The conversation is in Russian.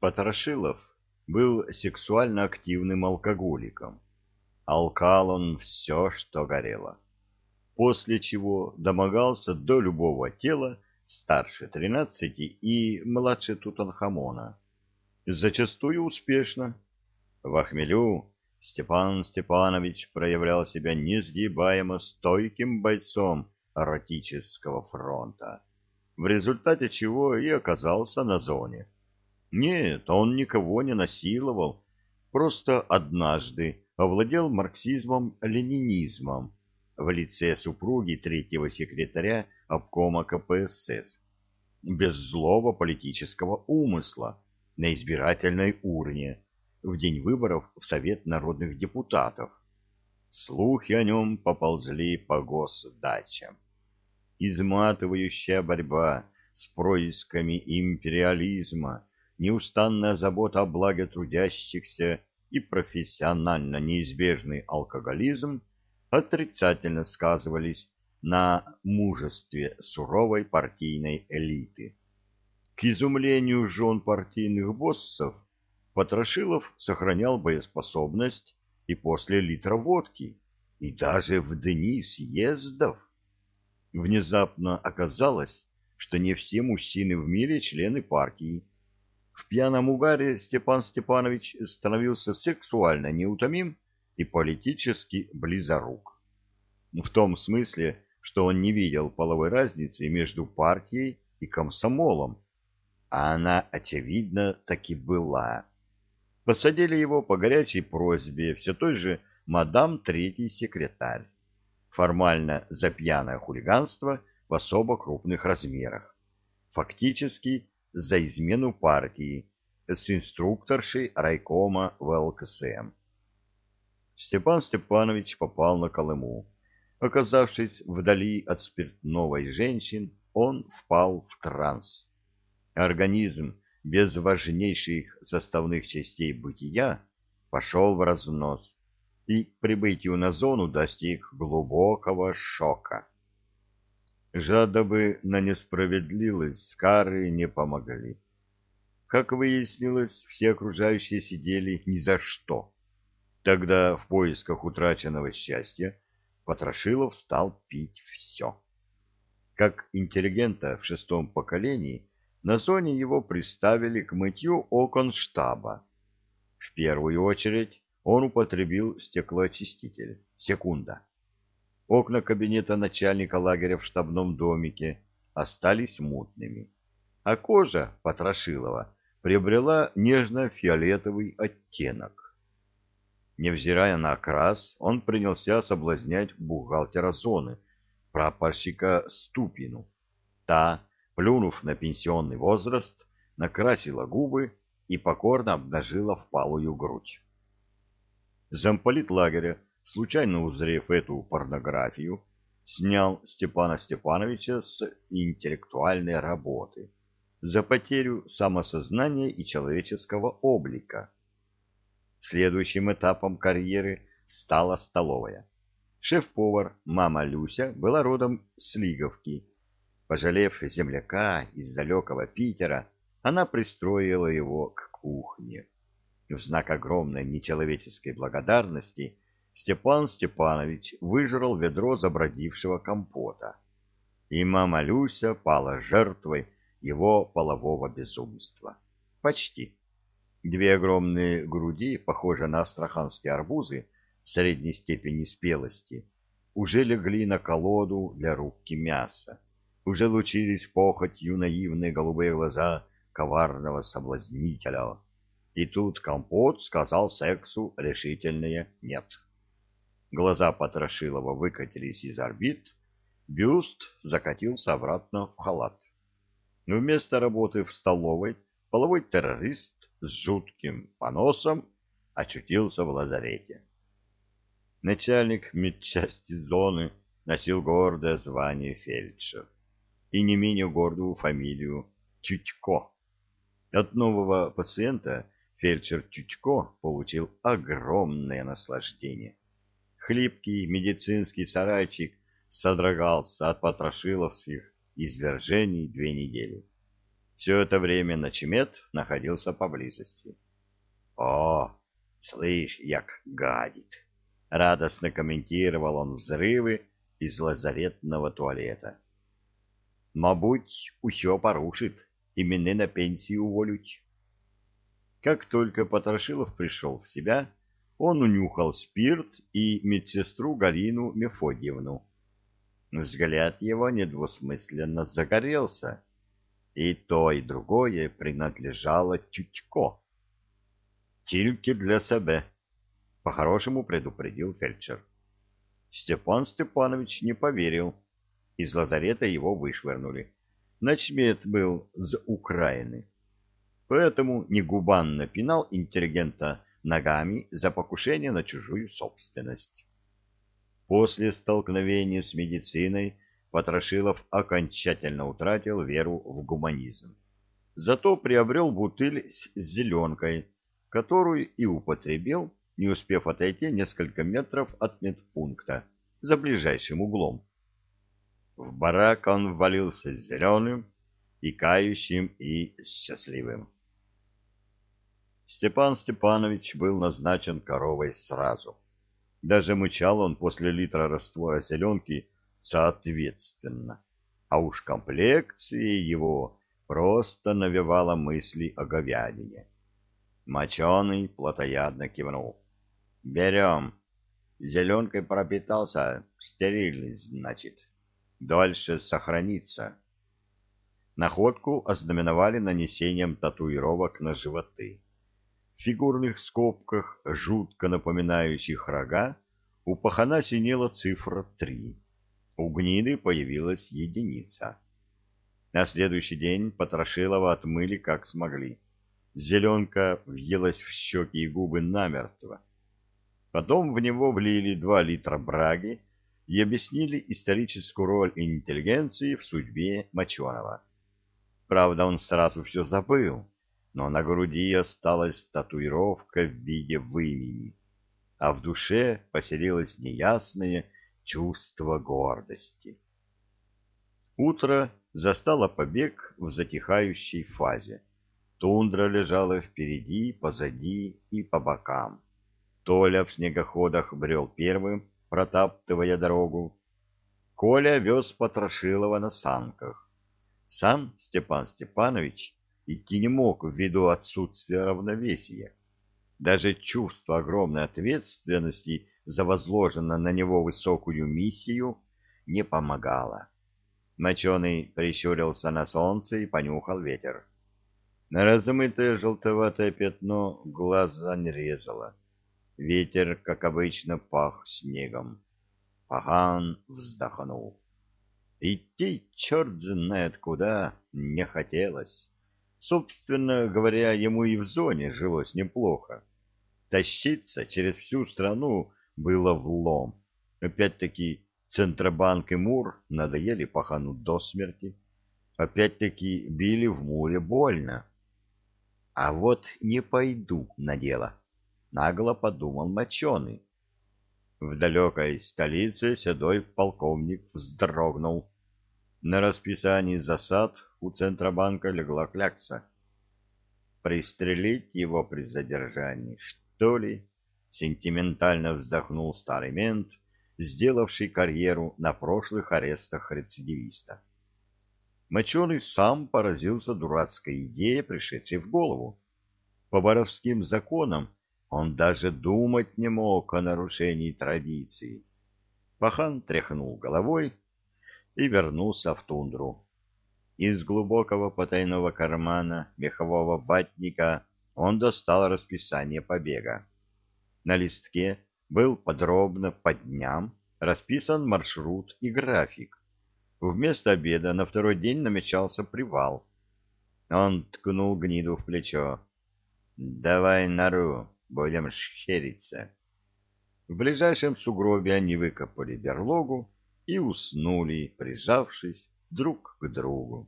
Потрошилов был сексуально активным алкоголиком. Алкал он все, что горело. После чего домогался до любого тела старше тринадцати и младше Тутанхамона. Зачастую успешно. В охмелю Степан Степанович проявлял себя несгибаемо стойким бойцом эротического фронта, в результате чего и оказался на зоне. Нет, он никого не насиловал, просто однажды овладел марксизмом-ленинизмом в лице супруги третьего секретаря обкома КПСС, без злого политического умысла, на избирательной урне в день выборов в Совет народных депутатов. Слухи о нем поползли по госдачам. Изматывающая борьба с происками империализма неустанная забота о благе трудящихся и профессионально неизбежный алкоголизм отрицательно сказывались на мужестве суровой партийной элиты. К изумлению жен партийных боссов, Потрошилов сохранял боеспособность и после литра водки, и даже в дни съездов. Внезапно оказалось, что не все мужчины в мире члены партии, в пьяном угаре Степан Степанович становился сексуально неутомим и политически близорук. В том смысле, что он не видел половой разницы между партией и комсомолом, а она, очевидно, таки была. Посадили его по горячей просьбе все той же мадам третий секретарь, формально за пьяное хулиганство в особо крупных размерах, фактически за измену партии с инструкторшей райкома ВЛКСМ. Степан Степанович попал на Колыму. Оказавшись вдали от спиртного и женщин, он впал в транс. Организм без важнейших составных частей бытия пошел в разнос и к прибытию на зону достиг глубокого шока. Жадобы на несправедливость кары не помогли. Как выяснилось, все окружающие сидели ни за что. Тогда в поисках утраченного счастья Потрошилов стал пить все. Как интеллигента в шестом поколении, на зоне его приставили к мытью окон штаба. В первую очередь он употребил стеклоочиститель. Секунда. Окна кабинета начальника лагеря в штабном домике остались мутными, а кожа Потрошилова приобрела нежно-фиолетовый оттенок. Невзирая на окрас, он принялся соблазнять бухгалтера зоны, прапорщика Ступину. Та, плюнув на пенсионный возраст, накрасила губы и покорно обнажила впалую грудь. Замполит лагеря случайно узрев эту порнографию, снял Степана Степановича с интеллектуальной работы за потерю самосознания и человеческого облика. Следующим этапом карьеры стала столовая. Шеф-повар мама Люся была родом с Лиговки. Пожалев земляка из далекого Питера, она пристроила его к кухне. В знак огромной нечеловеческой благодарности – Степан Степанович выжрал ведро забродившего компота, и мама Люся пала жертвой его полового безумства. Почти. Две огромные груди, похожие на астраханские арбузы средней степени спелости, уже легли на колоду для рубки мяса, уже лучились похотью наивные голубые глаза коварного соблазнителя. И тут компот сказал сексу решительное «нет». Глаза Потрошилова выкатились из орбит, бюст закатился обратно в халат. Вместо работы в столовой половой террорист с жутким поносом очутился в лазарете. Начальник медчасти зоны носил гордое звание фельдшер и не менее гордую фамилию Тютько. От нового пациента фельдшер Тютько получил огромное наслаждение. Хлипкий медицинский сарайчик содрогался от потрошиловских извержений две недели. Все это время Начмет находился поблизости. — О, слышь, як гадит! — радостно комментировал он взрывы из лазаретного туалета. — Мабуть, усё порушит, и мене на пенсию уволють. Как только Потрошилов пришел в себя, он унюхал спирт и медсестру Галину Мефодьевну. Взгляд его недвусмысленно загорелся и то, и другое принадлежало Тютько. «Тільки для себе», — по-хорошему предупредил фельдшер. Степан Степанович не поверил. Из лазарета его вышвырнули. Начмет был с Украины. Поэтому негубанно пинал интеллигента ногами за покушение на чужую собственность. После столкновения с медициной Потрошилов окончательно утратил веру в гуманизм. Зато приобрел бутыль с зеленкой, которую и употребил, не успев отойти несколько метров от медпункта, за ближайшим углом. В барак он ввалился зеленым, и кающим, и счастливым. Степан Степанович был назначен коровой сразу. Даже мычал он после литра раствора зеленки соответственно. А уж комплекция его просто навевала мысли о говядине. Моченый плотоядно кивнул. «Берем. Зеленкой пропитался, стерильный, значит. Дольше сохранится». Находку ознаменовали нанесением татуировок на животы. Фигурных скобках, жутко напоминающих рога, у пахана синела цифра три. У гниды появилась единица. На следующий день Потрошилова отмыли как смогли. Зеленка въелась в щеки и губы намертво. Потом в него влили два литра браги и объяснили историческую роль интеллигенции в судьбе Моченого. Правда, он сразу все забыл, но на груди осталась татуировка в виде вымени, а в душе поселилась неясная чувство гордости. Утро застало побег в затихающей фазе. Тундра лежала впереди, позади и по бокам. Толя в снегоходах брел первым, протаптывая дорогу. Коля вез Потрошилова на санках. Сам Степан Степанович идти не мог ввиду отсутствия равновесия. Даже чувство огромной ответственности за возложенную на него высокую миссию не помогало. Моченый прищурился на солнце и понюхал ветер. На размытое желтоватое пятно глаза не резало. Ветер, как обычно, пах снегом. Паган вздохнул. Идти черт знает куда не хотелось. Собственно говоря, ему и в зоне жилось неплохо. Тащиться через всю страну было влом. Опять-таки Центробанк и Мур надоели пахану до смерти. Опять-таки били в Муре больно. А вот не пойду на дело, нагло подумал моченый. В далекой столице седой полковник вздрогнул. На расписании засад у Центробанка легла клякса. Пристрелить его при задержании, что ли? Сентиментально вздохнул старый мент, сделавший карьеру на прошлых арестах рецидивиста. Моченый сам поразился дурацкой идее, пришедшей в голову. По воровским законам он даже думать не мог о нарушении традиции. Пахан тряхнул головой и вернулся в тундру. Из глубокого потайного кармана мехового батника он достал расписание побега. На листке был подробно по дням расписан маршрут и график. Вместо обеда на второй день намечался привал. Он ткнул гниду в плечо. «Давай нору, будем щериться». В ближайшем сугробе они выкопали берлогу и уснули, прижавшись друг к другу.